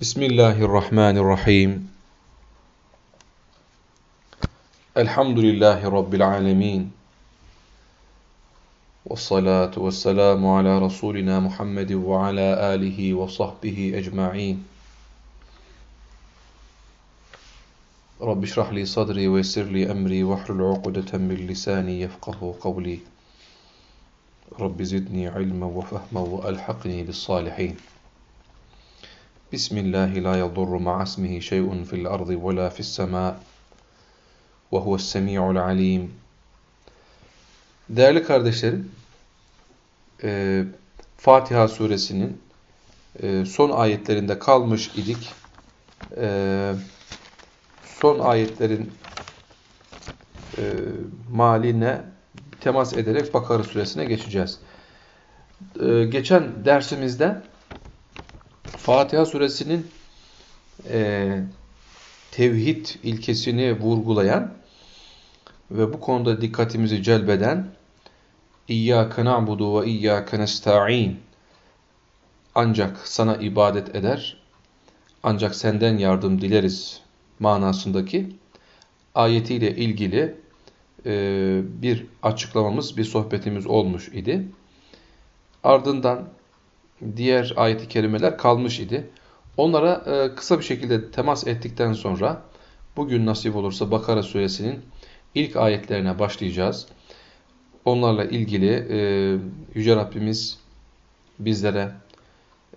Bismillahirrahmanirrahim. Elhamdülillahi Rabbil alemin. Ve salatu ve selamu ala Resulina Muhammedin ve ala alihi ve sahbihi ecma'in. Rabbi şrah sadri ve yessir li emri ve hlul uqdeten min lisani yefkahu kavli. Rabbi zidni ilme ve fehme Bismillahi la yadurru ma'asmihi şey'un fil ardı ve la fis sema' ve huves semi'ul alim. Değerli kardeşlerim, e, Fatiha suresinin e, son ayetlerinde kalmış idik. E, son ayetlerin e, maline temas ederek Bakara suresine geçeceğiz. E, geçen dersimizde Fatiha suresinin e, tevhid ilkesini vurgulayan ve bu konuda dikkatimizi celbeden İyyâke na'budu ve iyyâke nesta'in ancak sana ibadet eder, ancak senden yardım dileriz manasındaki ayetiyle ilgili e, bir açıklamamız, bir sohbetimiz olmuş idi. Ardından diğer ayeti kerimeler kalmış idi. Onlara e, kısa bir şekilde temas ettikten sonra bugün nasip olursa Bakara suresinin ilk ayetlerine başlayacağız. Onlarla ilgili e, Yüce Rabbimiz bizlere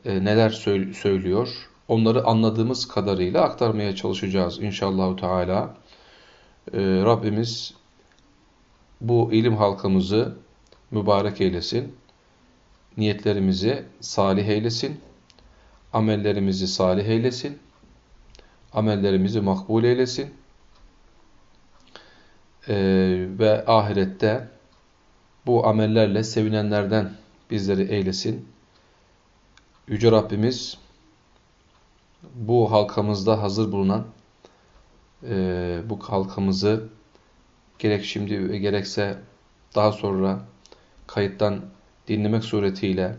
e, neler söylüyor, onları anladığımız kadarıyla aktarmaya çalışacağız inşallah Teala. Rabbimiz bu ilim halkımızı mübarek eylesin niyetlerimizi salih eylesin, amellerimizi salih eylesin, amellerimizi makbul eylesin. Ee, ve ahirette bu amellerle sevinenlerden bizleri eylesin. Yüce Rabbimiz bu halkamızda hazır bulunan e, bu halkamızı gerek şimdi gerekse daha sonra kayıttan dinlemek suretiyle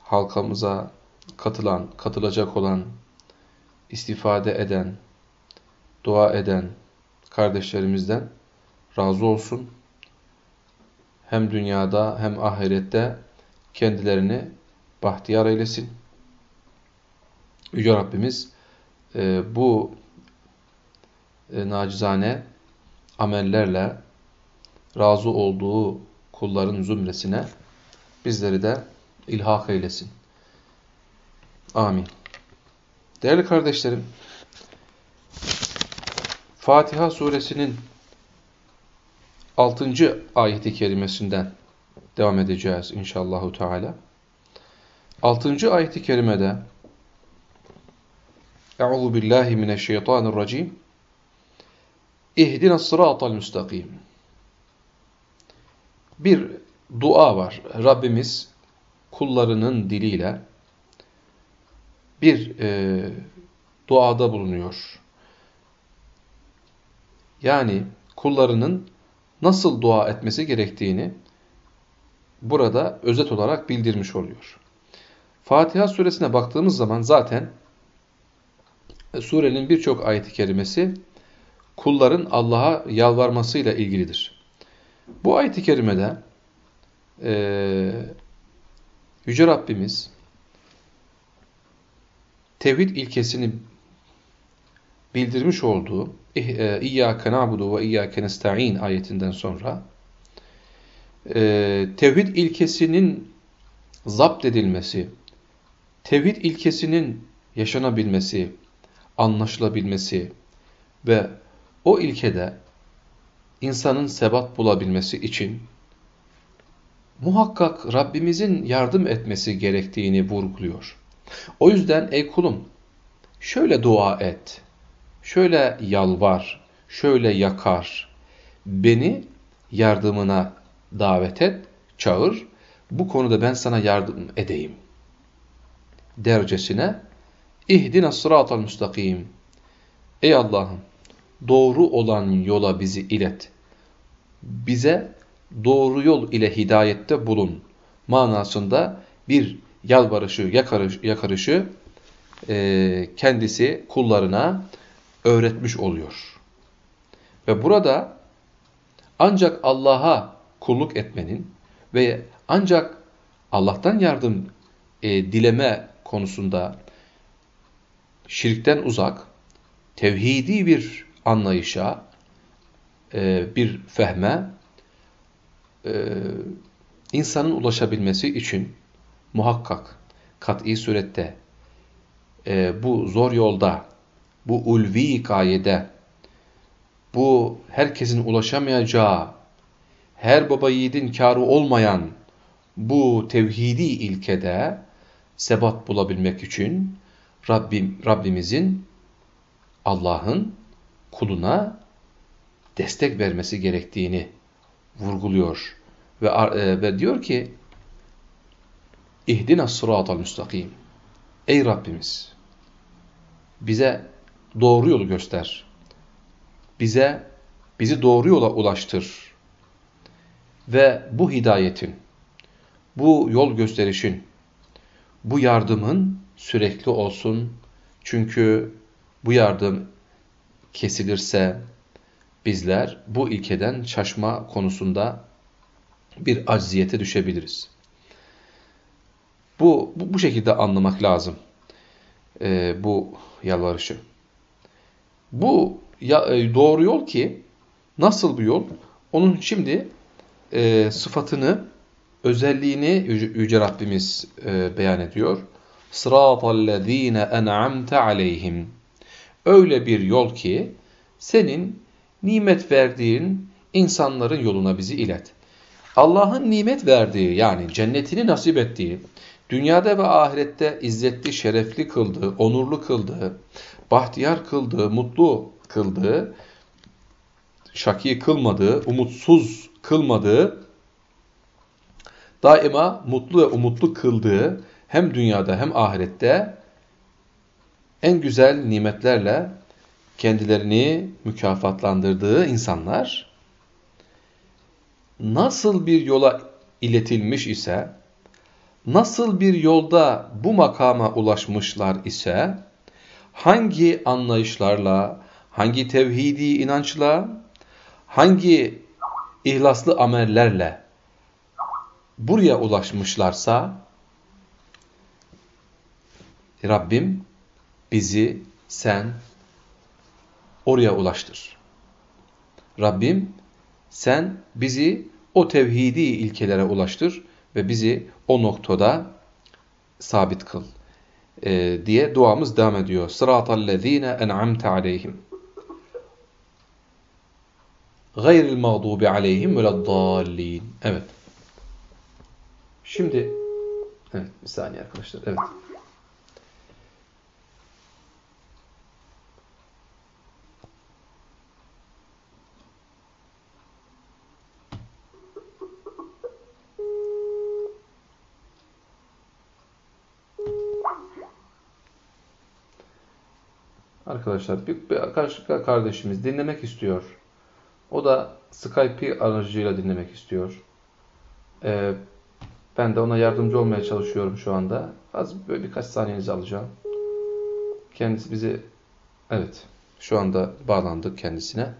halkamıza katılan, katılacak olan, istifade eden, dua eden kardeşlerimizden razı olsun. Hem dünyada hem ahirette kendilerini bahtiyar eylesin. Yüce Rabbimiz e, bu e, nacizane amellerle razı olduğu kulların zümresine bizleri de ilhak eylesin. Amin. Değerli kardeşlerim, Fatiha suresinin 6. ayeti kerimesinden devam edeceğiz inşallahu teala. 6. ayeti kerimede Euzu billahi mineşşeytanirracim İhdina sıratal müstakim Bir dua var. Rabbimiz kullarının diliyle bir e, duada bulunuyor. Yani kullarının nasıl dua etmesi gerektiğini burada özet olarak bildirmiş oluyor. Fatiha suresine baktığımız zaman zaten surenin birçok ayeti kerimesi kulların Allah'a yalvarmasıyla ilgilidir. Bu ayeti kerimede e, Yüce Rabbimiz tevhid ilkesini bildirmiş olduğu e, İyyâke na'budu ve İyyâke nesta'in ayetinden sonra e, tevhid ilkesinin zapt edilmesi, tevhid ilkesinin yaşanabilmesi, anlaşılabilmesi ve o ilkede insanın sebat bulabilmesi için muhakkak Rabbimizin yardım etmesi gerektiğini vurguluyor. O yüzden ey kulum şöyle dua et, şöyle yalvar, şöyle yakar, beni yardımına davet et, çağır, bu konuda ben sana yardım edeyim. Dercesine İhdina sıratal müstakim. Ey Allah'ım doğru olan yola bizi ilet. Bize doğru yol ile hidayette bulun manasında bir yalvarışı, yakarış, yakarışı e, kendisi kullarına öğretmiş oluyor. Ve burada ancak Allah'a kulluk etmenin ve ancak Allah'tan yardım e, dileme konusunda şirkten uzak, tevhidi bir anlayışa, e, bir fehme e, insanın ulaşabilmesi için muhakkak kat'i surette e, bu zor yolda, bu ulvi gayede, bu herkesin ulaşamayacağı, her baba yiğidin kârı olmayan bu tevhidi ilkede sebat bulabilmek için Rabbim, Rabbimizin Allah'ın kuluna destek vermesi gerektiğini vurguluyor. Ve, e, ve diyor ki İhdina sıratal müstakim. Ey Rabbimiz bize doğru yolu göster. Bize bizi doğru yola ulaştır. Ve bu hidayetin, bu yol gösterişin, bu yardımın sürekli olsun. Çünkü bu yardım kesilirse bizler bu ilkeden şaşma konusunda bir acziyete düşebiliriz. Bu, bu, bu şekilde anlamak lazım e, bu yalvarışı. Bu ya, e, doğru yol ki nasıl bir yol? Onun şimdi e, sıfatını, özelliğini Yüce, Yüce Rabbimiz e, beyan ediyor. Sıratallezine en'amte aleyhim. Öyle bir yol ki senin nimet verdiğin insanların yoluna bizi ilet. Allah'ın nimet verdiği yani cennetini nasip ettiği, dünyada ve ahirette izzetli, şerefli kıldığı, onurlu kıldığı, bahtiyar kıldığı, mutlu kıldığı, şaki kılmadığı, umutsuz kılmadığı, daima mutlu ve umutlu kıldığı hem dünyada hem ahirette en güzel nimetlerle kendilerini mükafatlandırdığı insanlar nasıl bir yola iletilmiş ise, nasıl bir yolda bu makama ulaşmışlar ise, hangi anlayışlarla, hangi tevhidi inançla, hangi ihlaslı amellerle buraya ulaşmışlarsa, Rabbim bizi sen oraya ulaştır. Rabbim sen bizi o tevhidi ilkelere ulaştır ve bizi o noktada sabit kıl e, diye duamız devam ediyor. Sıratallezine en'amte aleyhim. Gayril mağdubi aleyhim veleddallin. Evet. Şimdi evet bir saniye arkadaşlar. Evet. Arkadaşlar bir, bir kardeşimiz dinlemek istiyor. O da Skype aracıyla dinlemek istiyor. Ee, ben de ona yardımcı olmaya çalışıyorum şu anda. Az böyle birkaç saniyenizi alacağım. Kendisi bizi evet şu anda bağlandık kendisine.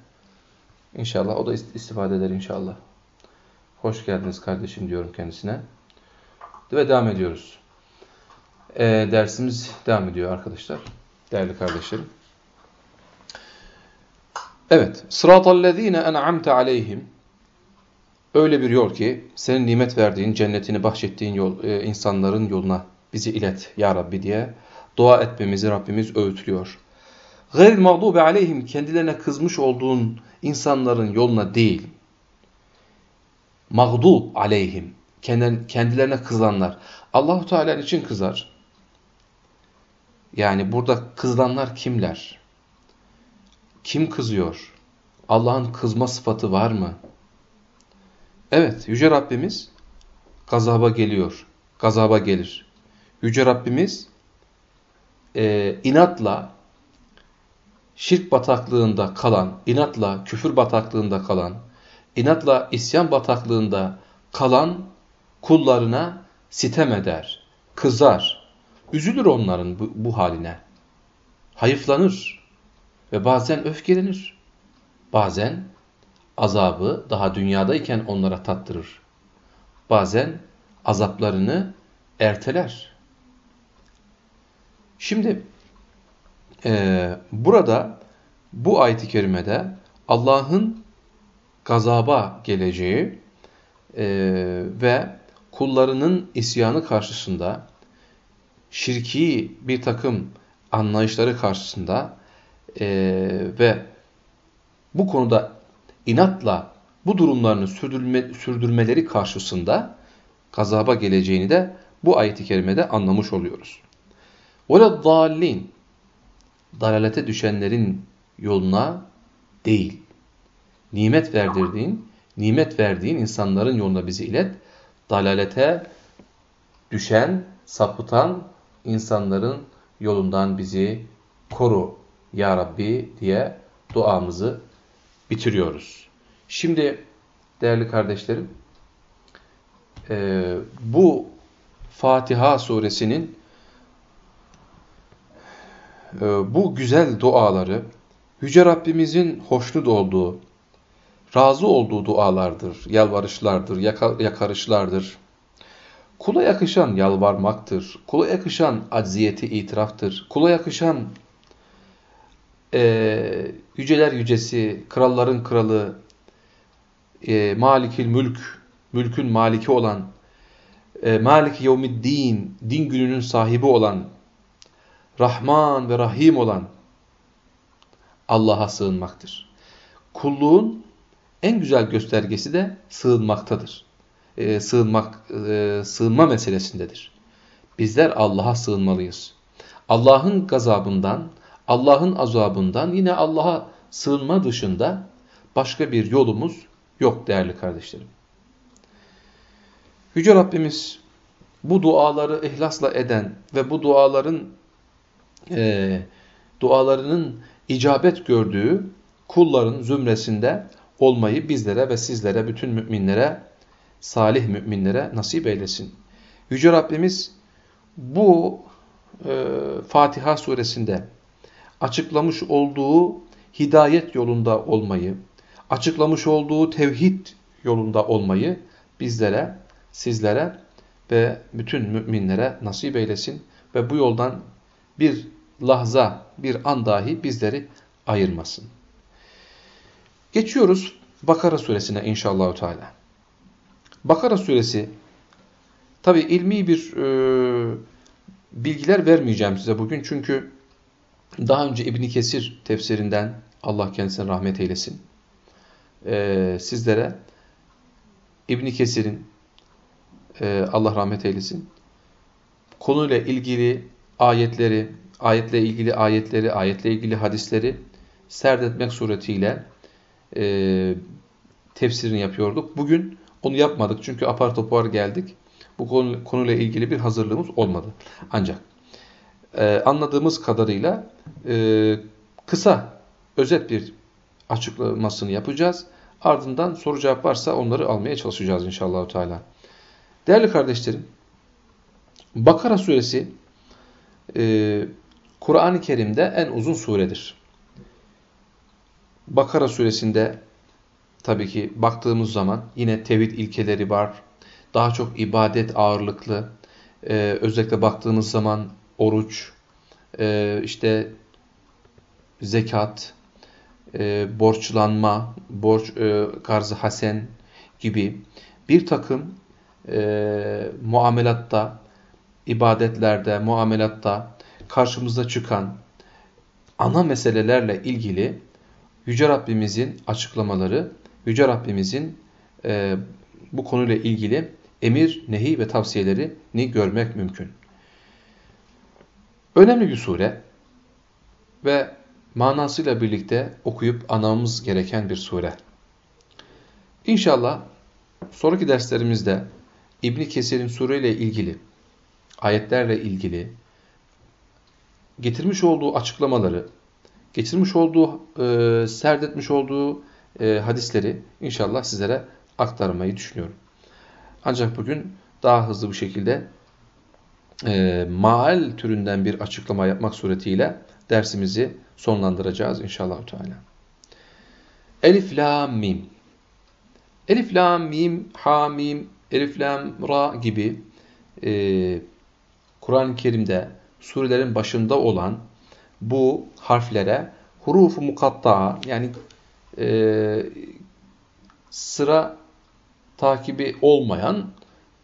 İnşallah o da istifade eder inşallah. Hoş geldiniz kardeşim diyorum kendisine. Ve devam ediyoruz. Ee, dersimiz devam ediyor arkadaşlar. Değerli kardeşlerim. Evet. Sıratallezine en'amte aleyhim. Öyle bir yol ki senin nimet verdiğin, cennetini bahşettiğin yol, e, insanların yoluna bizi ilet ya Rabbi diye dua etmemizi Rabbimiz öğütlüyor. Gayril mağdubi aleyhim kendilerine kızmış olduğun insanların yoluna değil. Mağdub aleyhim kendilerine kızanlar. Allahu Teala için kızar? Yani burada kızılanlar kimler? Kim kızıyor? Allah'ın kızma sıfatı var mı? Evet, Yüce Rabbimiz gazaba geliyor. Gazaba gelir. Yüce Rabbimiz e, inatla şirk bataklığında kalan, inatla küfür bataklığında kalan, inatla isyan bataklığında kalan kullarına sitem eder, kızar. üzülür onların bu, bu haline. Hayıflanır ve bazen öfkelenir. Bazen azabı daha dünyadayken onlara tattırır. Bazen azaplarını erteler. Şimdi e, burada bu ayet-i kerimede Allah'ın gazaba geleceği e, ve kullarının isyanı karşısında şirki bir takım anlayışları karşısında e, ve bu konuda inatla bu durumlarını sürdürme, sürdürmeleri karşısında gazaba geleceğini de bu ayet-i kerimede anlamış oluyoruz. وَلَا dallin Dalalete düşenlerin yoluna değil. Nimet verdirdiğin, nimet verdiğin insanların yoluna bizi ilet. Dalalete düşen, sapıtan insanların yolundan bizi koru ya Rabbi diye duamızı bitiriyoruz. Şimdi değerli kardeşlerim e, bu Fatiha suresinin e, bu güzel duaları Yüce Rabbimizin hoşnut olduğu, razı olduğu dualardır, yalvarışlardır, yakarışlardır. Kula yakışan yalvarmaktır, kula yakışan acziyeti itiraftır, kula yakışan e, yüceler yücesi, kralların kralı, e, malikil mülk, mülkün maliki olan, e, maliki yevmiddin, din gününün sahibi olan, Rahman ve Rahim olan Allah'a sığınmaktır. Kulluğun en güzel göstergesi de sığınmaktadır. E, sığınmak, e, sığınma meselesindedir. Bizler Allah'a sığınmalıyız. Allah'ın gazabından, Allah'ın azabından yine Allah'a sığınma dışında başka bir yolumuz yok değerli kardeşlerim. Yüce Rabbimiz bu duaları ihlasla eden ve bu duaların e, dualarının icabet gördüğü kulların zümresinde olmayı bizlere ve sizlere, bütün müminlere, salih müminlere nasip eylesin. Yüce Rabbimiz bu e, Fatiha suresinde açıklamış olduğu hidayet yolunda olmayı, açıklamış olduğu tevhid yolunda olmayı bizlere, sizlere ve bütün müminlere nasip eylesin ve bu yoldan bir lahza, bir an dahi bizleri ayırmasın. Geçiyoruz Bakara suresine inşallah Teala. Bakara suresi tabi ilmi bir e, bilgiler vermeyeceğim size bugün çünkü daha önce İbni Kesir tefsirinden Allah kendisine rahmet eylesin. E, sizlere İbni Kesir'in e, Allah rahmet eylesin konuyla ilgili ayetleri, ayetle ilgili ayetleri, ayetle ilgili hadisleri serdetmek suretiyle e, tefsirini yapıyorduk. Bugün onu yapmadık çünkü apar topar geldik. Bu konu, konuyla ilgili bir hazırlığımız olmadı. Ancak e, anladığımız kadarıyla e, kısa, özet bir açıklamasını yapacağız. Ardından soru cevap varsa onları almaya çalışacağız inşallah. Teala. Değerli kardeşlerim, Bakara suresi e, Kur'an-ı Kerim'de en uzun suredir. Bakara suresinde tabii ki baktığımız zaman yine tevhid ilkeleri var. Daha çok ibadet ağırlıklı. Ee, özellikle baktığımız zaman oruç, e, işte zekat, e, borçlanma, borç e, karzı hasen gibi bir takım e, muamelatta, ibadetlerde, muamelatta karşımıza çıkan ana meselelerle ilgili Yüce Rabbimizin açıklamaları, Yüce Rabbimizin e, bu konuyla ilgili emir, nehi ve tavsiyelerini görmek mümkün. Önemli bir sure ve manasıyla birlikte okuyup anlamamız gereken bir sure. İnşallah sonraki derslerimizde İbn Kesir'in sureyle ilgili, ayetlerle ilgili getirmiş olduğu açıklamaları, getirmiş olduğu, e, serdetmiş olduğu e, hadisleri inşallah sizlere aktarmayı düşünüyorum. Ancak bugün daha hızlı bir şekilde e, maal türünden bir açıklama yapmak suretiyle dersimizi sonlandıracağız inşallah Teala. Elif, la, mim. Elif, la, mim, ha, mim, elif, lam, ra gibi e, Kur'an-ı Kerim'de surelerin başında olan bu harflere huruf-u yani e, sıra takibi olmayan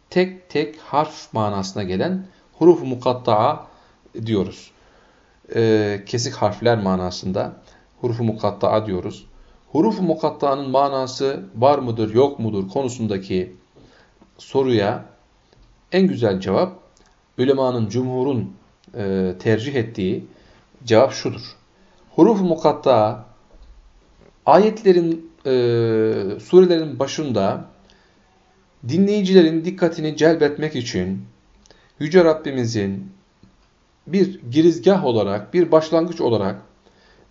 tek tek harf manasına gelen huruf-u mukatta diyoruz. E, kesik harfler manasında huruf-u mukatta diyoruz. Huruf-u mukatta'nın manası var mıdır yok mudur konusundaki soruya en güzel cevap ulemanın, cumhurun e, tercih ettiği cevap şudur. Huruf-u mukatta ayetlerin, e, surelerin başında dinleyicilerin dikkatini celbetmek için Yüce Rabbimizin bir girizgah olarak, bir başlangıç olarak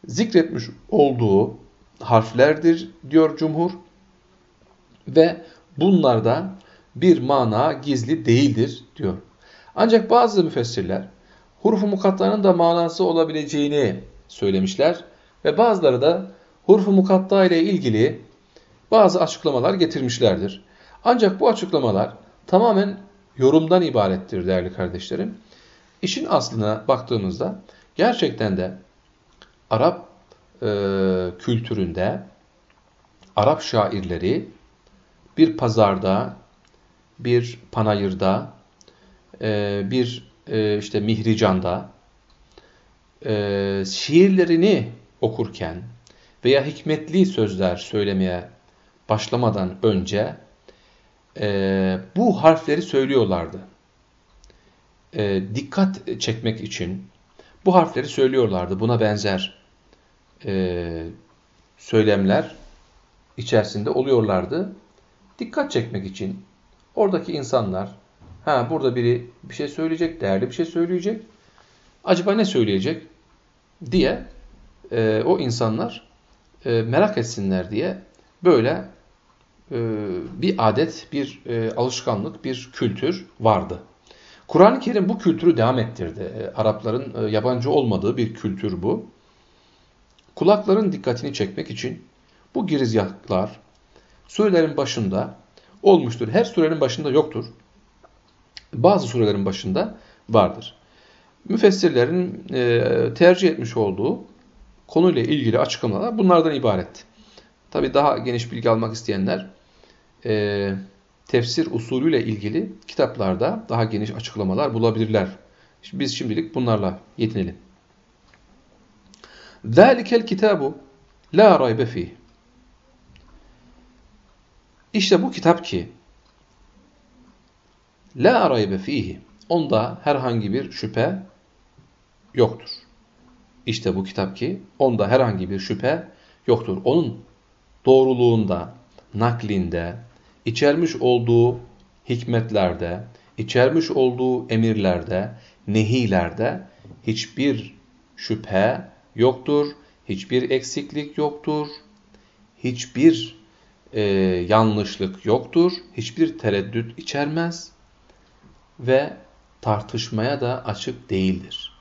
zikretmiş olduğu harflerdir diyor cumhur. Ve bunlarda bir mana gizli değildir diyor. Ancak bazı müfessirler huruf-u mukattanın da manası olabileceğini söylemişler ve bazıları da huruf-u mukatta ile ilgili bazı açıklamalar getirmişlerdir. Ancak bu açıklamalar tamamen yorumdan ibarettir değerli kardeşlerim. İşin aslına baktığımızda gerçekten de Arap e, kültüründe Arap şairleri bir pazarda, bir panayırda, e, bir e, işte mihricanda e, şiirlerini okurken veya hikmetli sözler söylemeye başlamadan önce e, bu harfleri söylüyorlardı. E, dikkat çekmek için bu harfleri söylüyorlardı. Buna benzer e, söylemler içerisinde oluyorlardı. Dikkat çekmek için oradaki insanlar Ha burada biri bir şey söyleyecek, değerli bir şey söyleyecek. Acaba ne söyleyecek diye e, o insanlar e, merak etsinler diye böyle bir adet, bir e, alışkanlık, bir kültür vardı. Kur'an-ı Kerim bu kültürü devam ettirdi. E, Arapların e, yabancı olmadığı bir kültür bu. Kulakların dikkatini çekmek için bu girizgahlar surelerin başında olmuştur. Her surenin başında yoktur bazı surelerin başında vardır. Müfessirlerin e, tercih etmiş olduğu konuyla ilgili açıklamalar bunlardan ibaret. Tabi daha geniş bilgi almak isteyenler e, tefsir usulüyle ilgili kitaplarda daha geniş açıklamalar bulabilirler. Biz şimdilik bunlarla yetinelim. ذَٰلِكَ الْكِتَابُ لَا رَيْبَ ف۪يهِ İşte bu kitap ki La raybe fihi. Onda herhangi bir şüphe yoktur. İşte bu kitap ki onda herhangi bir şüphe yoktur. Onun doğruluğunda, naklinde, içermiş olduğu hikmetlerde, içermiş olduğu emirlerde, nehilerde hiçbir şüphe yoktur, hiçbir eksiklik yoktur, hiçbir e, yanlışlık yoktur, hiçbir tereddüt içermez ve tartışmaya da açık değildir.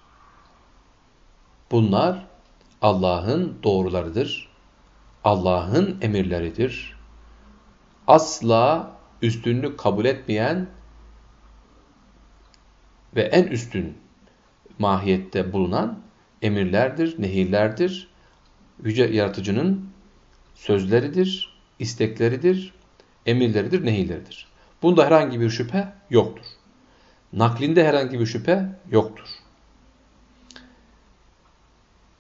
Bunlar Allah'ın doğrularıdır. Allah'ın emirleridir. Asla üstünlük kabul etmeyen ve en üstün mahiyette bulunan emirlerdir, nehirlerdir. Yüce Yaratıcı'nın sözleridir, istekleridir, emirleridir, nehirleridir. Bunda herhangi bir şüphe yoktur. Naklinde herhangi bir şüphe yoktur.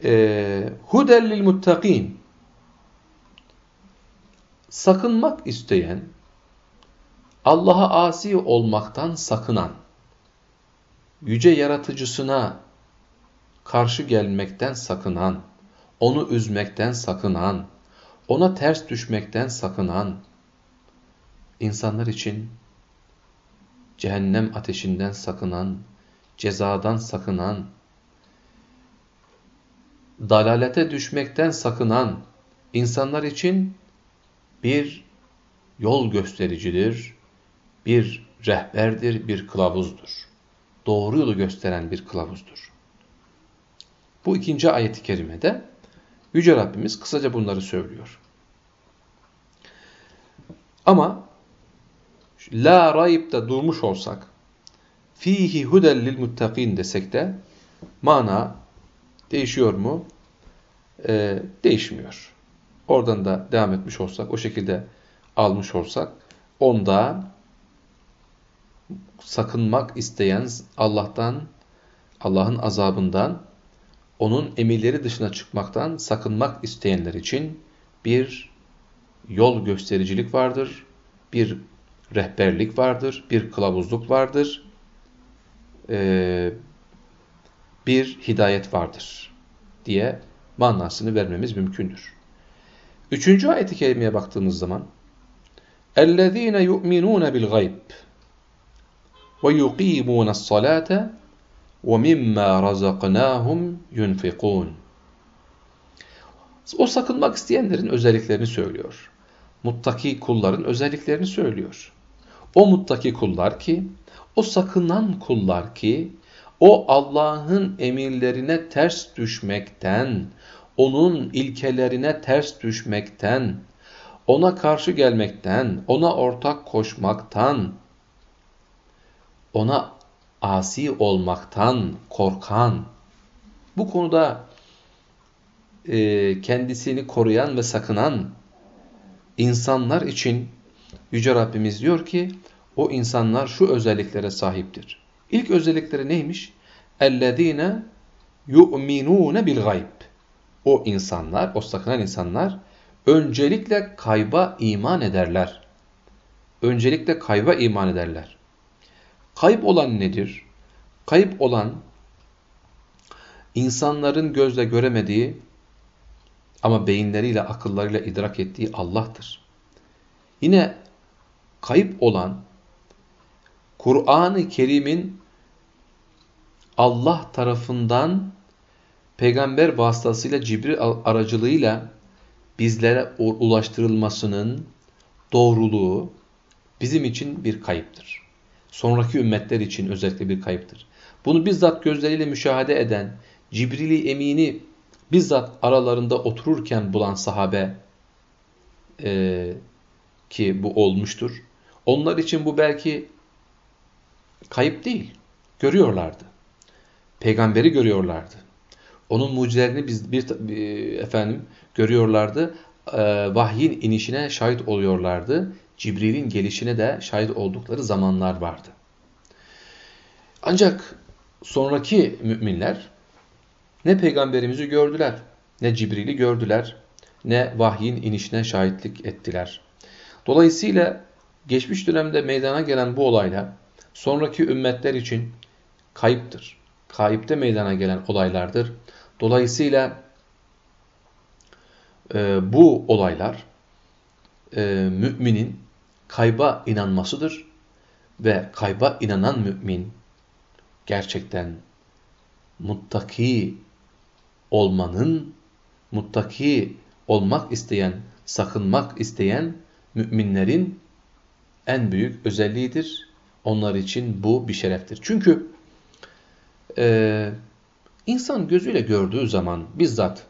Ee, Hudellil muttakin Sakınmak isteyen, Allah'a asi olmaktan sakınan, yüce yaratıcısına karşı gelmekten sakınan, onu üzmekten sakınan, ona ters düşmekten sakınan insanlar için cehennem ateşinden sakınan, cezadan sakınan, dalalete düşmekten sakınan insanlar için bir yol göstericidir, bir rehberdir, bir kılavuzdur. doğru yolu gösteren bir kılavuzdur. Bu ikinci ayet-i kerimede Yüce Rabbimiz kısaca bunları söylüyor. Ama la rayipte durmuş olsak fihi hudel lil muttakin desek de mana değişiyor mu? Ee, değişmiyor. Oradan da devam etmiş olsak, o şekilde almış olsak, onda sakınmak isteyen Allah'tan, Allah'ın azabından, onun emirleri dışına çıkmaktan sakınmak isteyenler için bir yol göstericilik vardır, bir rehberlik vardır, bir kılavuzluk vardır, bir hidayet vardır diye manasını vermemiz mümkündür. Üçüncü ayet-i kerimeye baktığımız zaman اَلَّذ۪ينَ يُؤْمِنُونَ بِالْغَيْبِ وَيُقِيمُونَ الصَّلَاةَ وَمِمَّا رَزَقْنَاهُمْ يُنْفِقُونَ O sakınmak isteyenlerin özelliklerini söylüyor. Muttaki kulların özelliklerini söylüyor. O muttaki kullar ki, o sakınan kullar ki, o Allah'ın emirlerine ters düşmekten, onun ilkelerine ters düşmekten, ona karşı gelmekten, ona ortak koşmaktan, ona asi olmaktan korkan, bu konuda e, kendisini koruyan ve sakınan insanlar için Yüce Rabbimiz diyor ki, o insanlar şu özelliklere sahiptir. İlk özellikleri neymiş? اَلَّذ۪ينَ يُؤْمِنُونَ بِالْغَيْبِ o insanlar, o sakınan insanlar öncelikle kayba iman ederler. Öncelikle kayba iman ederler. Kayıp olan nedir? Kayıp olan insanların gözle göremediği ama beyinleriyle, akıllarıyla idrak ettiği Allah'tır. Yine kayıp olan Kur'an-ı Kerim'in Allah tarafından peygamber vasıtasıyla Cibril aracılığıyla bizlere ulaştırılmasının doğruluğu bizim için bir kayıptır. Sonraki ümmetler için özellikle bir kayıptır. Bunu bizzat gözleriyle müşahede eden, Cibril-i Emin'i bizzat aralarında otururken bulan sahabe e, ki bu olmuştur. Onlar için bu belki kayıp değil. Görüyorlardı. Peygamberi görüyorlardı. Onun mucizelerini biz bir, efendim görüyorlardı. E, vahyin inişine şahit oluyorlardı. Cibril'in gelişine de şahit oldukları zamanlar vardı. Ancak sonraki müminler ne peygamberimizi gördüler, ne Cibril'i gördüler, ne vahyin inişine şahitlik ettiler. Dolayısıyla geçmiş dönemde meydana gelen bu olaylar sonraki ümmetler için kayıptır. Kayıpte meydana gelen olaylardır. Dolayısıyla e, bu olaylar e, müminin kayba inanmasıdır ve kayba inanan mümin gerçekten muttaki olmanın, muttaki olmak isteyen, sakınmak isteyen müminlerin en büyük özelliğidir. Onlar için bu bir şereftir. Çünkü e, insan gözüyle gördüğü zaman, bizzat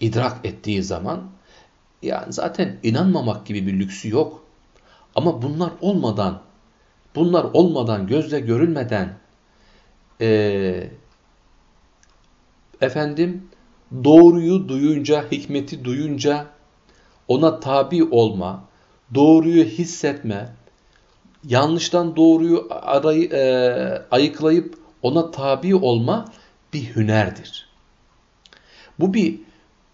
idrak ettiği zaman, yani zaten inanmamak gibi bir lüksü yok. Ama bunlar olmadan, bunlar olmadan, gözle görülmeden, e, efendim doğruyu duyunca, hikmeti duyunca ona tabi olma, doğruyu hissetme, yanlıştan doğruyu arayı, e, ayıklayıp ona tabi olma bir hünerdir. Bu bir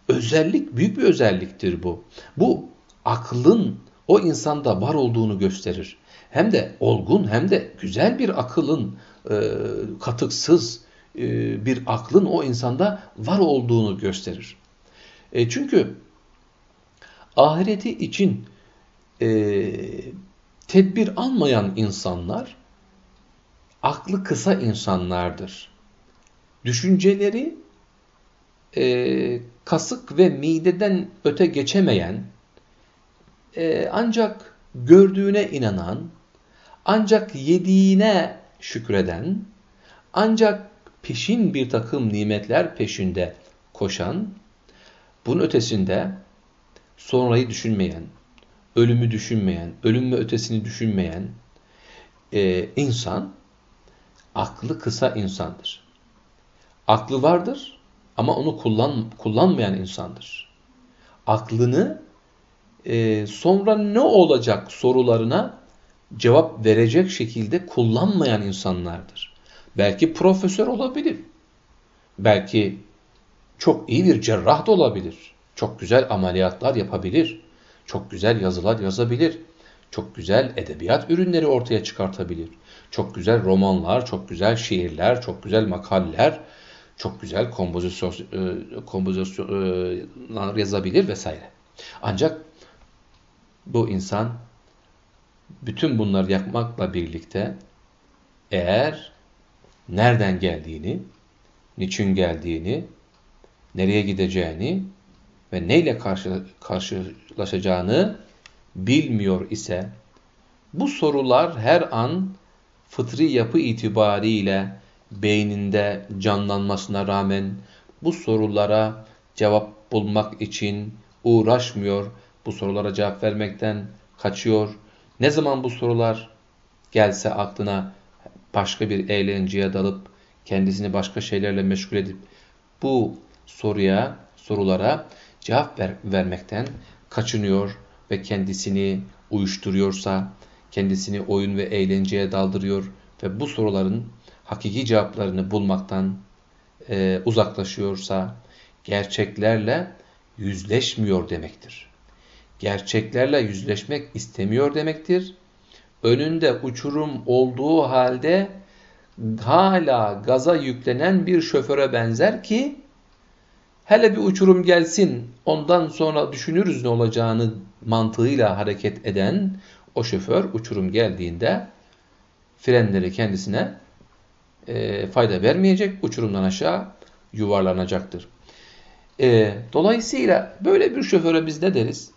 özellik, büyük bir özelliktir bu. Bu aklın o insanda var olduğunu gösterir. Hem de olgun hem de güzel bir akılın, e, katıksız e, bir aklın o insanda var olduğunu gösterir. E, çünkü ahireti için tedbir almayan insanlar aklı kısa insanlardır. Düşünceleri e, kasık ve mideden öte geçemeyen, e, ancak gördüğüne inanan, ancak yediğine şükreden, Ancak peşin bir takım nimetler peşinde koşan, bunun ötesinde sonrayı düşünmeyen, ölümü düşünmeyen, ölüm ve ötesini düşünmeyen e, insan, aklı kısa insandır. Aklı vardır ama onu kullan, kullanmayan insandır. Aklını e, sonra ne olacak sorularına cevap verecek şekilde kullanmayan insanlardır. Belki profesör olabilir. Belki çok iyi bir cerrah da olabilir. Çok güzel ameliyatlar yapabilir. Çok güzel yazılar yazabilir. Çok güzel edebiyat ürünleri ortaya çıkartabilir. Çok güzel romanlar, çok güzel şiirler, çok güzel makaller, çok güzel kompozisyon, e, kompozisyonlar yazabilir vesaire. Ancak bu insan bütün bunları yapmakla birlikte eğer nereden geldiğini, niçin geldiğini, nereye gideceğini ve neyle karşı, karşılaşacağını bilmiyor ise bu sorular her an fıtri yapı itibariyle beyninde canlanmasına rağmen bu sorulara cevap bulmak için uğraşmıyor, bu sorulara cevap vermekten kaçıyor. Ne zaman bu sorular gelse aklına başka bir eğlenceye dalıp kendisini başka şeylerle meşgul edip bu soruya, sorulara cevap ver, vermekten kaçınıyor ve kendisini uyuşturuyorsa, kendisini oyun ve eğlenceye daldırıyor ve bu soruların hakiki cevaplarını bulmaktan e, uzaklaşıyorsa, gerçeklerle yüzleşmiyor demektir. Gerçeklerle yüzleşmek istemiyor demektir. Önünde uçurum olduğu halde hala gaza yüklenen bir şoföre benzer ki hele bir uçurum gelsin ondan sonra düşünürüz ne olacağını mantığıyla hareket eden o şoför uçurum geldiğinde frenleri kendisine e, fayda vermeyecek, uçurumdan aşağı yuvarlanacaktır. E, dolayısıyla böyle bir şoföre biz ne deriz?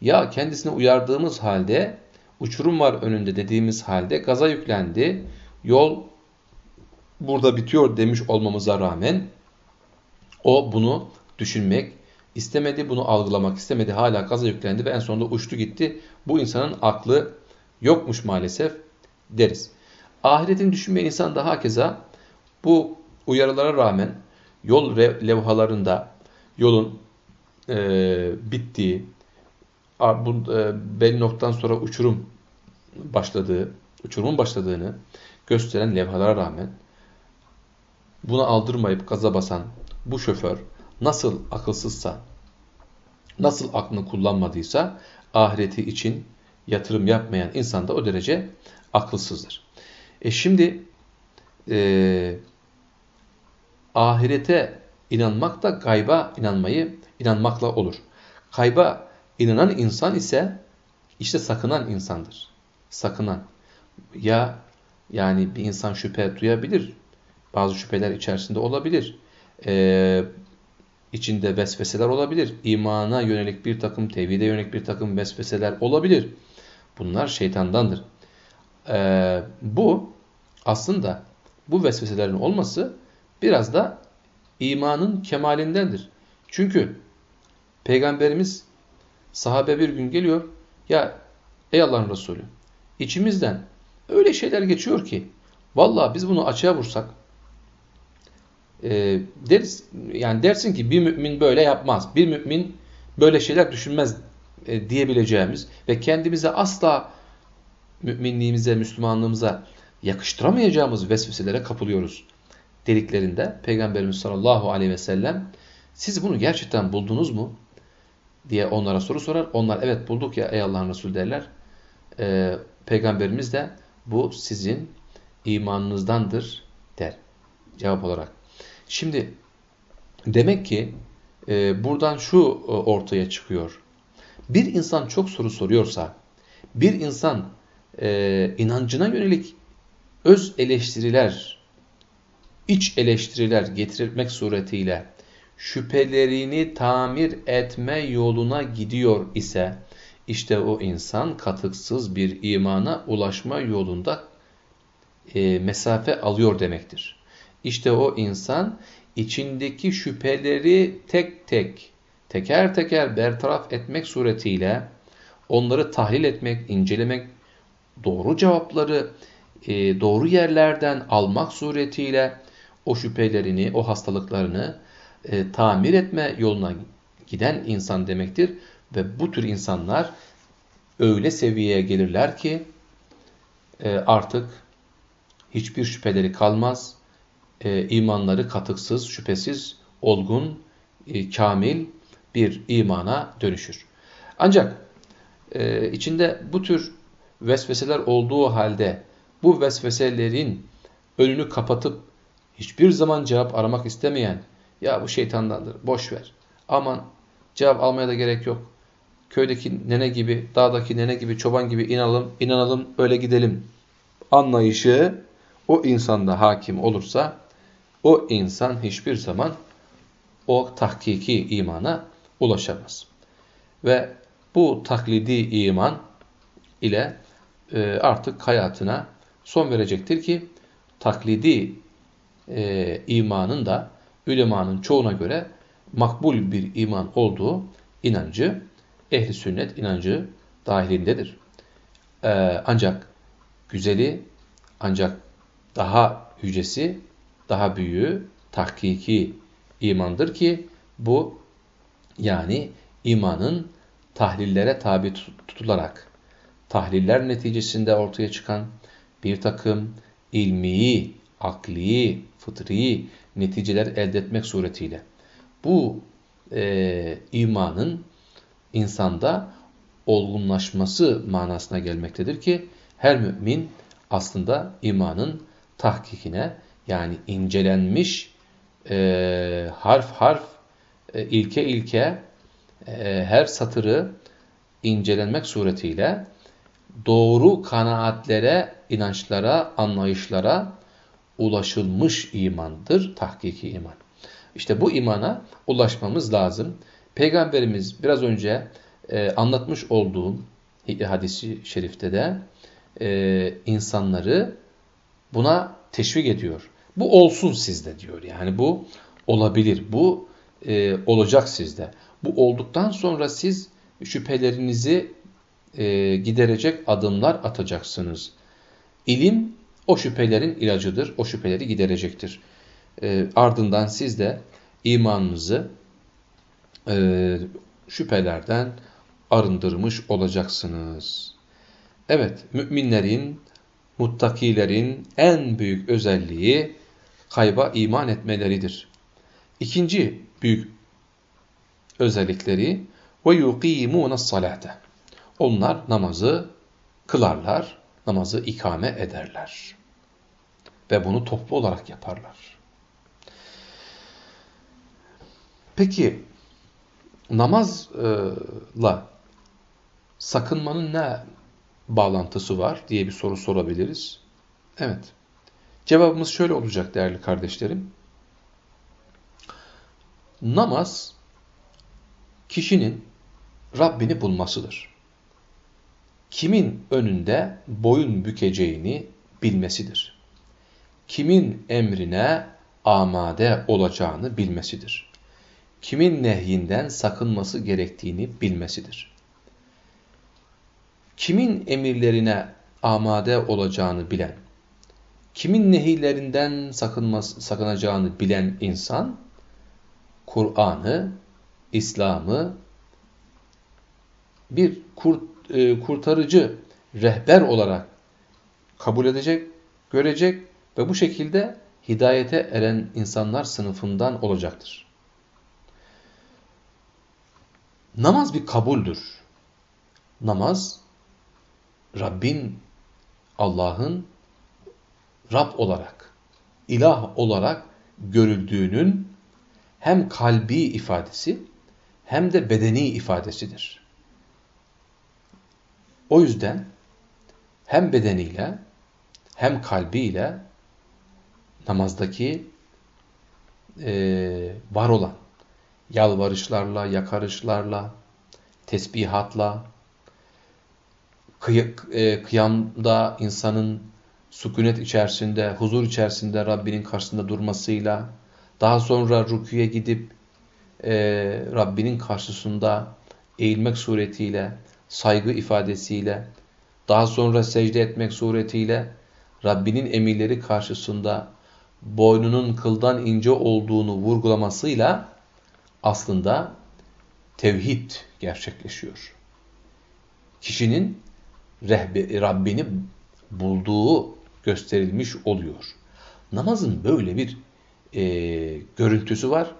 Ya kendisine uyardığımız halde uçurum var önünde dediğimiz halde gaza yüklendi. Yol burada bitiyor demiş olmamıza rağmen o bunu düşünmek istemedi, bunu algılamak istemedi. Hala gaza yüklendi ve en sonunda uçtu gitti. Bu insanın aklı yokmuş maalesef deriz. Ahiretini düşünmeyen insan da hakeza bu uyarılara rağmen yol levhalarında yolun e, bittiği, bu, e, belli noktadan sonra uçurum başladığı, uçurumun başladığını gösteren levhalara rağmen buna aldırmayıp gaza basan bu şoför nasıl akılsızsa, nasıl aklını kullanmadıysa ahireti için yatırım yapmayan insan da o derece akılsızdır. E şimdi e, ahirete inanmak da gayba inanmayı inanmakla olur. Kayba inanan insan ise işte sakınan insandır. Sakınan. Ya yani bir insan şüphe duyabilir. Bazı şüpheler içerisinde olabilir. Ee, içinde vesveseler olabilir. İmana yönelik bir takım, tevhide yönelik bir takım vesveseler olabilir. Bunlar şeytandandır. Ee, bu aslında bu vesveselerin olması biraz da imanın kemalindendir. Çünkü Peygamberimiz sahabe bir gün geliyor. Ya ey Allah'ın Resulü içimizden öyle şeyler geçiyor ki vallahi biz bunu açığa vursak e, deriz yani dersin ki bir mümin böyle yapmaz. Bir mümin böyle şeyler düşünmez e, diyebileceğimiz ve kendimize asla müminliğimize, Müslümanlığımıza yakıştıramayacağımız vesveselere kapılıyoruz dediklerinde Peygamberimiz sallallahu aleyhi ve sellem siz bunu gerçekten buldunuz mu? diye onlara soru sorar. Onlar evet bulduk ya ey Allah'ın Resulü derler. Ee, Peygamberimiz de bu sizin imanınızdandır der cevap olarak. Şimdi demek ki e, buradan şu e, ortaya çıkıyor. Bir insan çok soru soruyorsa, bir insan e, inancına yönelik öz eleştiriler, iç eleştiriler getirmek suretiyle şüphelerini tamir etme yoluna gidiyor ise, işte o insan katıksız bir imana ulaşma yolunda e, mesafe alıyor demektir. işte o insan içindeki şüpheleri tek tek, teker teker bertaraf etmek suretiyle onları tahlil etmek, incelemek, doğru cevapları e, doğru yerlerden almak suretiyle o şüphelerini, o hastalıklarını e, tamir etme yoluna giden insan demektir. Ve bu tür insanlar öyle seviyeye gelirler ki e, artık hiçbir şüpheleri kalmaz. E, imanları katıksız, şüphesiz, olgun, e, kamil bir imana dönüşür. Ancak e, içinde bu tür vesveseler olduğu halde bu vesveselerin önünü kapatıp hiçbir zaman cevap aramak istemeyen ya bu şeytandandır boş ver aman cevap almaya da gerek yok köydeki nene gibi dağdaki nene gibi çoban gibi inanalım inanalım öyle gidelim anlayışı o insanda hakim olursa o insan hiçbir zaman o tahkiki imana ulaşamaz. Ve bu taklidi iman ile e, artık hayatına son verecektir ki taklidi e, imanın da ülemanın çoğuna göre makbul bir iman olduğu inancı ehli sünnet inancı dahilindedir. E, ancak güzeli ancak daha yücesi, daha büyüğü tahkiki imandır ki bu yani imanın tahlillere tabi tutularak tahliller neticesinde ortaya çıkan bir takım ilmi, akli, fıtri neticeler elde etmek suretiyle. Bu e, imanın insanda olgunlaşması manasına gelmektedir ki her mümin aslında imanın tahkikine yani incelenmiş e, harf harf, e, ilke ilke e, her satırı incelenmek suretiyle doğru kanaatlere, inançlara, anlayışlara ulaşılmış imandır tahkiki iman. İşte bu imana ulaşmamız lazım. Peygamberimiz biraz önce e, anlatmış olduğum hadisi şerifte de e, insanları buna teşvik ediyor. Bu olsun sizde diyor. Yani bu olabilir. Bu e, olacak sizde. Bu olduktan sonra siz şüphelerinizi e, giderecek adımlar atacaksınız. İlim o şüphelerin ilacıdır. O şüpheleri giderecektir. E, ardından siz de imanınızı e, şüphelerden arındırmış olacaksınız. Evet, müminlerin, muttakilerin en büyük özelliği kayba iman etmeleridir. İkinci büyük özellikleri ve yuqimuna salate. Onlar namazı kılarlar, namazı ikame ederler. Ve bunu toplu olarak yaparlar. Peki namazla sakınmanın ne bağlantısı var diye bir soru sorabiliriz. Evet. Cevabımız şöyle olacak değerli kardeşlerim. Namaz kişinin Rabbini bulmasıdır. Kimin önünde boyun bükeceğini bilmesidir. Kimin emrine amade olacağını bilmesidir. Kimin nehyinden sakınması gerektiğini bilmesidir kimin emirlerine amade olacağını bilen, kimin nehirlerinden sakınması, sakınacağını bilen insan, Kur'an'ı, İslam'ı bir kurt, kurtarıcı rehber olarak kabul edecek, görecek ve bu şekilde hidayete eren insanlar sınıfından olacaktır. Namaz bir kabuldür. Namaz Rabbin, Allah'ın Rab olarak, ilah olarak görüldüğünün hem kalbi ifadesi hem de bedeni ifadesidir. O yüzden hem bedeniyle hem kalbiyle namazdaki e, var olan yalvarışlarla, yakarışlarla, tesbihatla, kıy e, kıyamda insanın sükunet içerisinde, huzur içerisinde Rabbinin karşısında durmasıyla, daha sonra rüküye gidip e, Rabbinin karşısında eğilmek suretiyle, saygı ifadesiyle, daha sonra secde etmek suretiyle Rabbinin emirleri karşısında boynunun kıldan ince olduğunu vurgulamasıyla aslında tevhid gerçekleşiyor. Kişinin Rabbini bulduğu gösterilmiş oluyor. Namazın böyle bir e, görüntüsü var,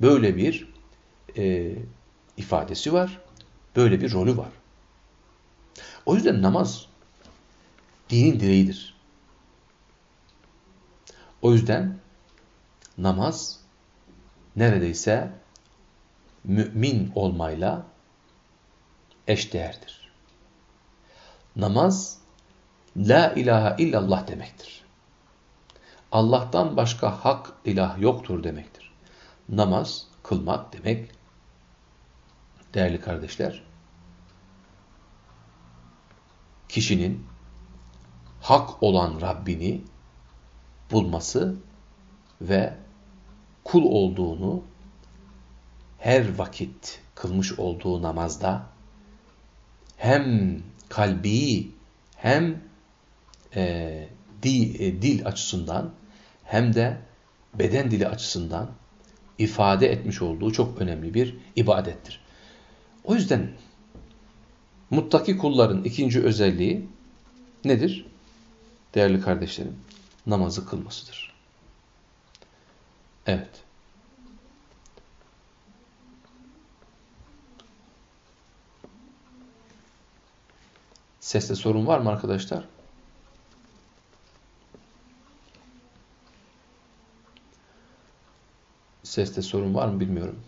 böyle bir e, ifadesi var, böyle bir rolü var. O yüzden namaz dinin direğidir. O yüzden namaz neredeyse mümin olmayla eşdeğerdir. Namaz la ilahe illallah demektir. Allah'tan başka hak ilah yoktur demektir. Namaz kılmak demek değerli kardeşler kişinin hak olan Rabbini bulması ve kul olduğunu her vakit kılmış olduğu namazda hem kalbi hem e, dil, e, dil açısından hem de beden dili açısından ifade etmiş olduğu çok önemli bir ibadettir. O yüzden muttaki kulların ikinci özelliği nedir? Değerli kardeşlerim, namazı kılmasıdır. Evet. Seste sorun var mı arkadaşlar? Seste sorun var mı bilmiyorum.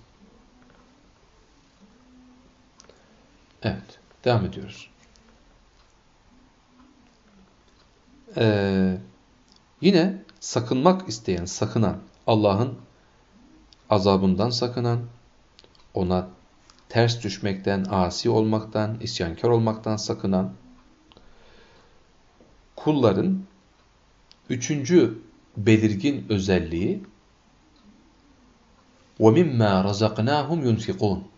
Evet. Devam ediyoruz. Ee, yine sakınmak isteyen, sakınan, Allah'ın azabından sakınan, ona ters düşmekten, asi olmaktan, isyankar olmaktan sakınan, kulların üçüncü belirgin özelliği وَمِمَّا رَزَقْنَاهُمْ يُنْفِقُونَ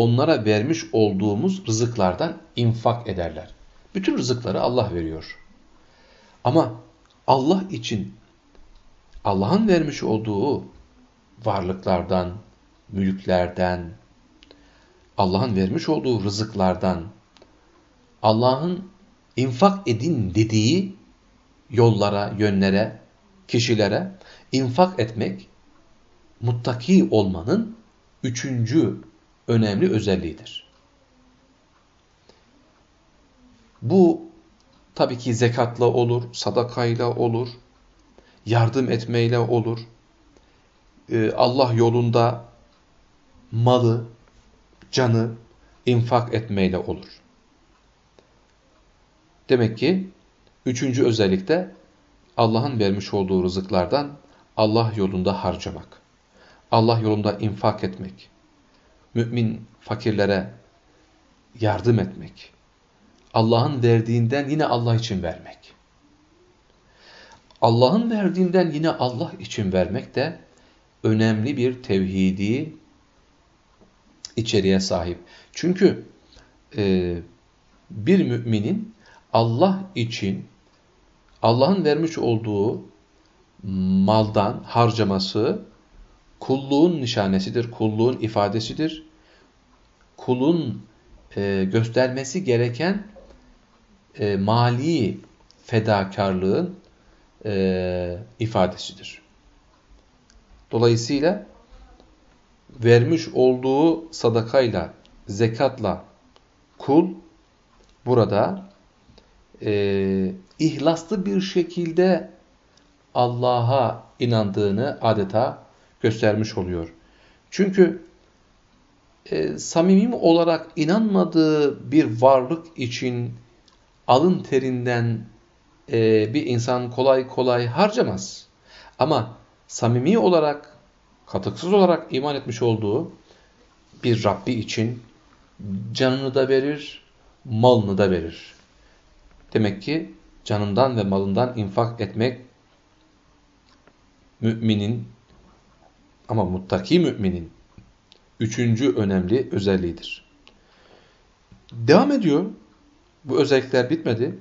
Onlara vermiş olduğumuz rızıklardan infak ederler. Bütün rızıkları Allah veriyor. Ama Allah için Allah'ın vermiş olduğu varlıklardan, mülklerden, Allah'ın vermiş olduğu rızıklardan, Allah'ın infak edin dediği yollara, yönlere, kişilere infak etmek, muttaki olmanın üçüncü önemli özelliğidir. Bu tabii ki zekatla olur, sadakayla olur, yardım etmeyle olur, ee, Allah yolunda malı, canı infak etmeyle olur. Demek ki üçüncü özellikte Allah'ın vermiş olduğu rızıklardan Allah yolunda harcamak. Allah yolunda infak etmek. Mümin fakirlere yardım etmek. Allah'ın verdiğinden yine Allah için vermek. Allah'ın verdiğinden yine Allah için vermek de önemli bir tevhidi içeriğe sahip. Çünkü e, bir müminin Allah için Allah'ın vermiş olduğu maldan harcaması kulluğun nişanesidir, kulluğun ifadesidir. Kulun e, göstermesi gereken e, mali fedakarlığın e, ifadesidir. Dolayısıyla vermiş olduğu sadakayla, zekatla kul burada e, ihlaslı bir şekilde Allah'a inandığını adeta göstermiş oluyor. Çünkü e, samimi olarak inanmadığı bir varlık için alın terinden e, bir insan kolay kolay harcamaz. Ama samimi olarak, katıksız olarak iman etmiş olduğu bir Rabbi için canını da verir, malını da verir. Demek ki canından ve malından infak etmek müminin ama muttaki müminin üçüncü önemli özelliğidir. Devam ediyor. Bu özellikler bitmedi.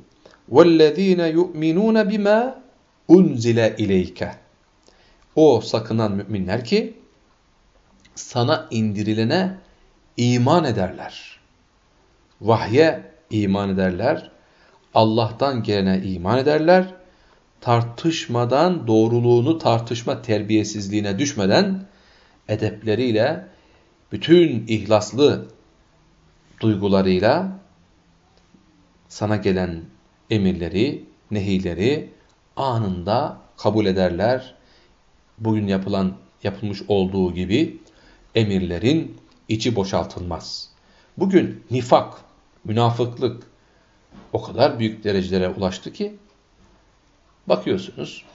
وَالَّذ۪ينَ يُؤْمِنُونَ بِمَا اُنْزِلَ اِلَيْكَ O sakınan müminler ki sana indirilene iman ederler. Vahye iman ederler. Allah'tan gelene iman ederler. Tartışmadan, doğruluğunu tartışma terbiyesizliğine düşmeden edepleriyle, bütün ihlaslı duygularıyla sana gelen emirleri, nehileri anında kabul ederler. Bugün yapılan yapılmış olduğu gibi emirlerin içi boşaltılmaz. Bugün nifak, münafıklık o kadar büyük derecelere ulaştı ki bakıyorsunuz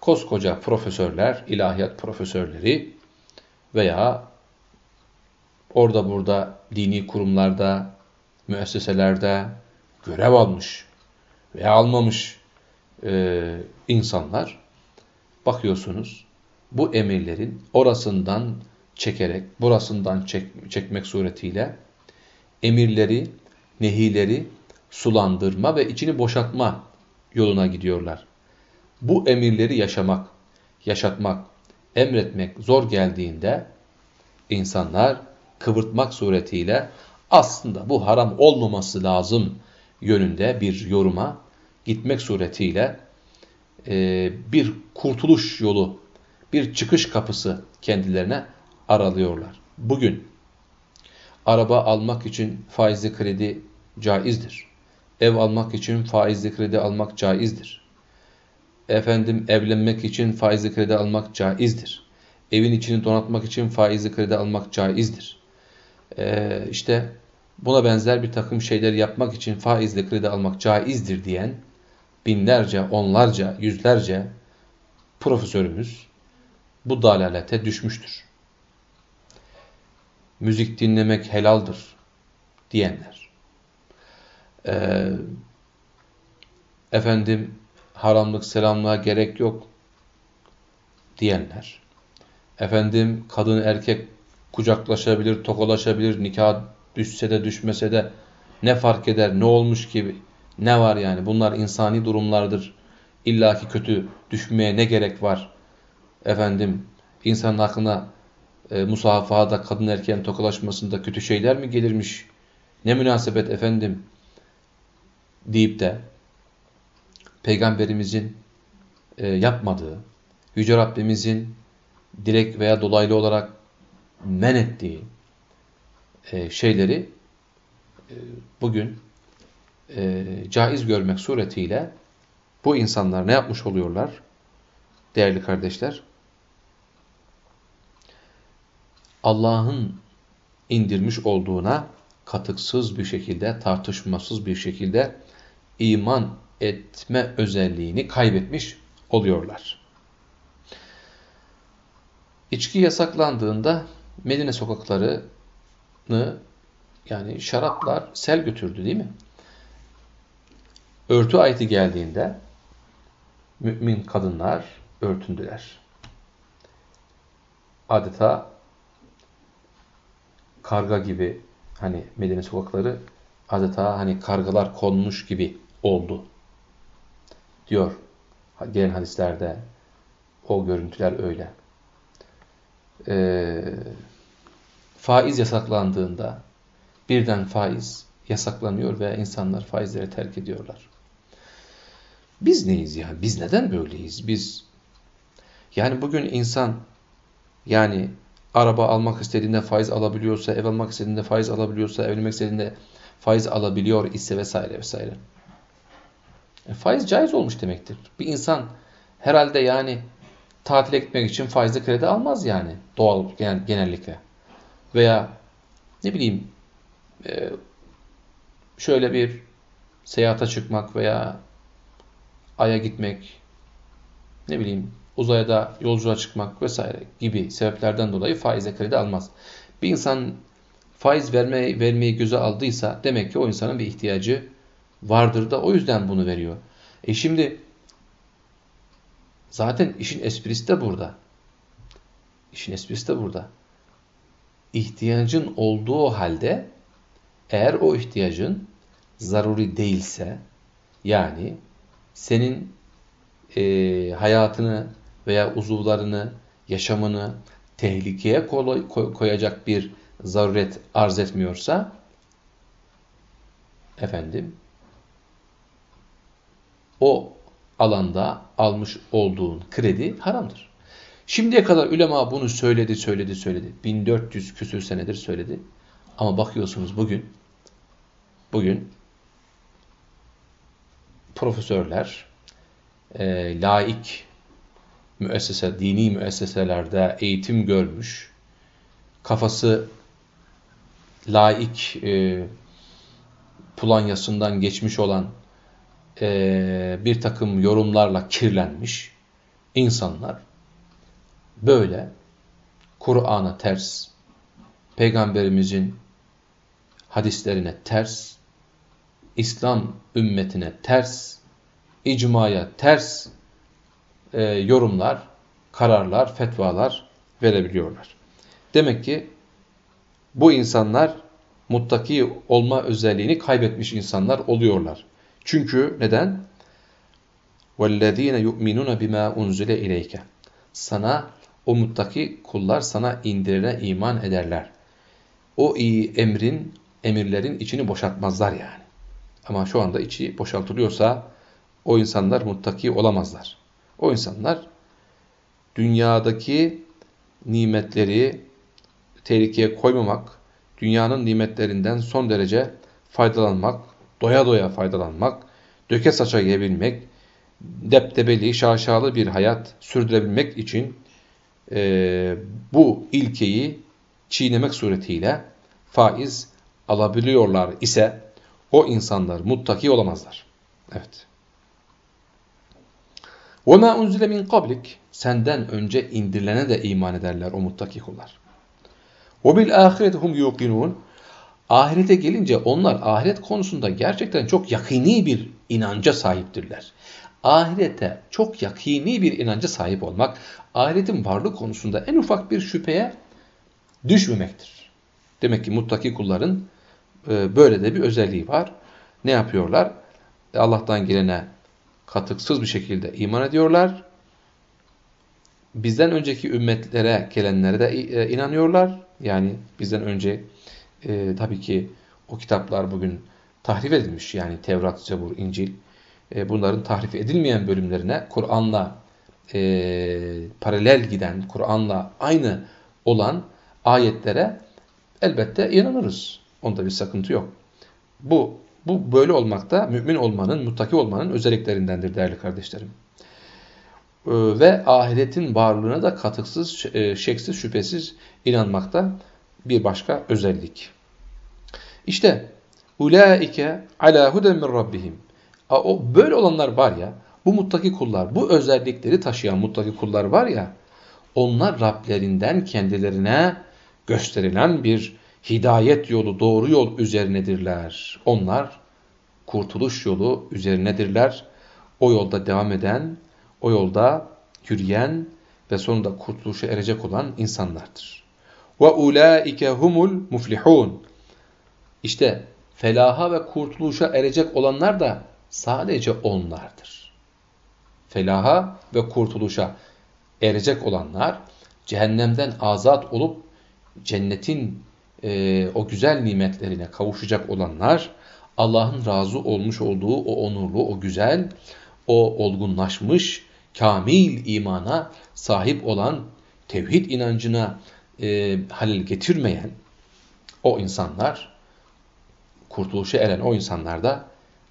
koskoca profesörler, ilahiyat profesörleri veya orada burada dini kurumlarda, müesseselerde görev almış veya almamış e, insanlar bakıyorsunuz bu emirlerin orasından çekerek, burasından çek, çekmek suretiyle emirleri, nehileri sulandırma ve içini boşaltma yoluna gidiyorlar. Bu emirleri yaşamak, yaşatmak, emretmek zor geldiğinde insanlar kıvırtmak suretiyle aslında bu haram olmaması lazım yönünde bir yoruma gitmek suretiyle e, bir kurtuluş yolu, bir çıkış kapısı kendilerine aralıyorlar. Bugün araba almak için faizli kredi caizdir. Ev almak için faizli kredi almak caizdir. Efendim evlenmek için faizli kredi almak caizdir. Evin içini donatmak için faizli kredi almak caizdir. Ee, işte buna benzer bir takım şeyler yapmak için faizli kredi almak caizdir diyen binlerce, onlarca, yüzlerce profesörümüz bu dalalete düşmüştür. Müzik dinlemek helaldir diyenler. Ee, efendim haramlık selamlığa gerek yok diyenler. Efendim kadın erkek kucaklaşabilir, tokalaşabilir, nikah düşse de düşmese de ne fark eder, ne olmuş gibi, ne var yani bunlar insani durumlardır. İlla ki kötü düşmeye ne gerek var? Efendim insanın aklına e, musafahada kadın erkeğin tokalaşmasında kötü şeyler mi gelirmiş? Ne münasebet efendim deyip de Peygamberimizin e, yapmadığı, Yüce Rabbimizin direkt veya dolaylı olarak men ettiği e, şeyleri e, bugün e, caiz görmek suretiyle bu insanlar ne yapmış oluyorlar? Değerli kardeşler, Allah'ın indirmiş olduğuna katıksız bir şekilde, tartışmasız bir şekilde iman etme özelliğini kaybetmiş oluyorlar. İçki yasaklandığında Medine sokaklarını yani şaraplar sel götürdü değil mi? Örtü ayeti geldiğinde mümin kadınlar örtündüler. Adeta karga gibi hani Medine sokakları adeta hani kargalar konmuş gibi oldu. Diyor gelen hadislerde o görüntüler öyle. Ee, faiz yasaklandığında birden faiz yasaklanıyor ve insanlar faizleri terk ediyorlar. Biz neyiz yani? Biz neden böyleyiz? Biz yani bugün insan yani araba almak istediğinde faiz alabiliyorsa, ev almak istediğinde faiz alabiliyorsa, evlenmek istediğinde faiz alabiliyor ise vesaire vesaire. E, faiz caiz olmuş demektir. Bir insan herhalde yani tatile gitmek için faizli kredi almaz yani doğal yani genellikle. Veya ne bileyim e, şöyle bir seyahate çıkmak veya aya gitmek ne bileyim uzaya da yolculuğa çıkmak vesaire gibi sebeplerden dolayı faize kredi almaz. Bir insan faiz vermeyi, vermeyi göze aldıysa demek ki o insanın bir ihtiyacı vardır da o yüzden bunu veriyor. E şimdi zaten işin esprisi de burada. İşin esprisi de burada. İhtiyacın olduğu halde eğer o ihtiyacın zaruri değilse yani senin e, hayatını veya uzuvlarını, yaşamını tehlikeye koy, koyacak bir zaruret arz etmiyorsa efendim o alanda almış olduğun kredi haramdır. Şimdiye kadar ulema bunu söyledi, söyledi, söyledi. 1400 küsür senedir söyledi. Ama bakıyorsunuz bugün bugün profesörler, e, laik müessese, dini müesseselerde eğitim görmüş, kafası laik e, pulanyasından geçmiş olan e, bir takım yorumlarla kirlenmiş insanlar böyle Kur'an'a ters, Peygamberimizin hadislerine ters, İslam ümmetine ters, icmaya ters e, yorumlar, kararlar, fetvalar verebiliyorlar. Demek ki bu insanlar muttaki olma özelliğini kaybetmiş insanlar oluyorlar. Çünkü neden? وَالَّذ۪ينَ يُؤْمِنُونَ بِمَا اُنْزُلَ اِلَيْكَ Sana, o muttaki kullar sana indirile iman ederler. O iyi emrin, emirlerin içini boşaltmazlar yani. Ama şu anda içi boşaltılıyorsa o insanlar muttaki olamazlar. O insanlar dünyadaki nimetleri tehlikeye koymamak, dünyanın nimetlerinden son derece faydalanmak, doya doya faydalanmak, döke saça yiyebilmek, deptebeli, şaşalı bir hayat sürdürebilmek için e, bu ilkeyi çiğnemek suretiyle faiz alabiliyorlar ise o insanlar muttaki olamazlar. Evet. وَمَا اُنْزِلَ مِنْ قَبْلِكَ Senden önce indirilene de iman ederler o muttaki kullar. وَبِالْآخِرَةِ هُمْ يُوقِنُونَ Ahirete gelince onlar ahiret konusunda gerçekten çok yakini bir inanca sahiptirler. Ahirete çok yakini bir inanca sahip olmak, ahiretin varlık konusunda en ufak bir şüpheye düşmemektir. Demek ki muttaki kulların e, böyle de bir özelliği var. Ne yapıyorlar? Allah'tan gelene katıksız bir şekilde iman ediyorlar. Bizden önceki ümmetlere gelenlere de e, inanıyorlar. Yani bizden önce e, tabii ki o kitaplar bugün tahrif edilmiş. Yani Tevrat, Zebur, İncil. E, bunların tahrif edilmeyen bölümlerine Kur'an'la e, paralel giden, Kur'an'la aynı olan ayetlere elbette inanırız. Onda bir sıkıntı yok. Bu bu böyle olmakta mümin olmanın, muttaki olmanın özelliklerindendir değerli kardeşlerim. Ee, ve ahiretin varlığına da katıksız, e, şeksiz, şüphesiz inanmakta bir başka özellik. İşte ulaike ala huden min rabbihim. O böyle olanlar var ya, bu muttaki kullar, bu özellikleri taşıyan muttaki kullar var ya, onlar Rablerinden kendilerine gösterilen bir hidayet yolu, doğru yol üzerinedirler. Onlar kurtuluş yolu üzerinedirler. O yolda devam eden, o yolda yürüyen ve sonunda kurtuluşa erecek olan insanlardır. Ve ulaike humul muflihun. İşte felaha ve kurtuluşa erecek olanlar da sadece onlardır. Felaha ve kurtuluşa erecek olanlar cehennemden azat olup cennetin e, o güzel nimetlerine kavuşacak olanlar Allah'ın razı olmuş olduğu o onurlu, o güzel, o olgunlaşmış, kamil imana sahip olan, tevhid inancına e, halil getirmeyen o insanlar, kurtuluşa eren o insanlar da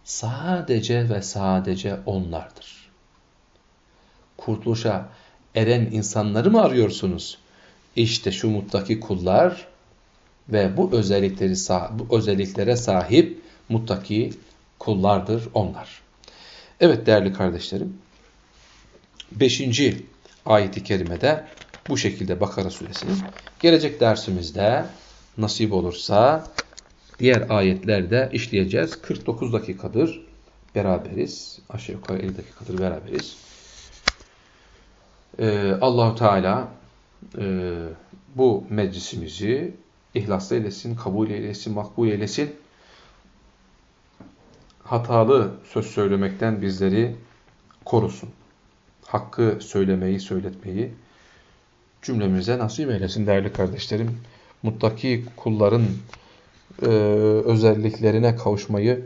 sadece ve sadece onlardır. Kurtuluşa eren insanları mı arıyorsunuz? İşte şu muttaki kullar ve bu özellikleri bu özelliklere sahip muttaki kullardır onlar. Evet değerli kardeşlerim. Beşinci ayeti kerimede bu şekilde Bakara suresinin gelecek dersimizde nasip olursa diğer ayetlerde işleyeceğiz. 49 dakikadır beraberiz. Aşağı yukarı 50 dakikadır beraberiz. Ee, Allahu Teala e, bu meclisimizi ihlaslı eylesin, kabul eylesin, makbul eylesin. Hatalı söz söylemekten bizleri korusun. Hakkı söylemeyi, söyletmeyi cümlemize nasip eylesin değerli kardeşlerim. Muttaki kulların e, özelliklerine kavuşmayı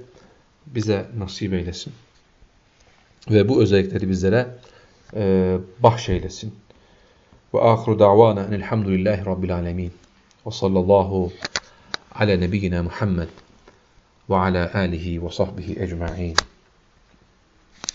bize nasip eylesin. Ve bu özellikleri bizlere e, bahşeylesin. Ve ahiru da'vana enelhamdülillahi rabbil alemin. Ve sallallahu ala nebiyyina Muhammed ve ala alihi ve sahbihi ecma'in.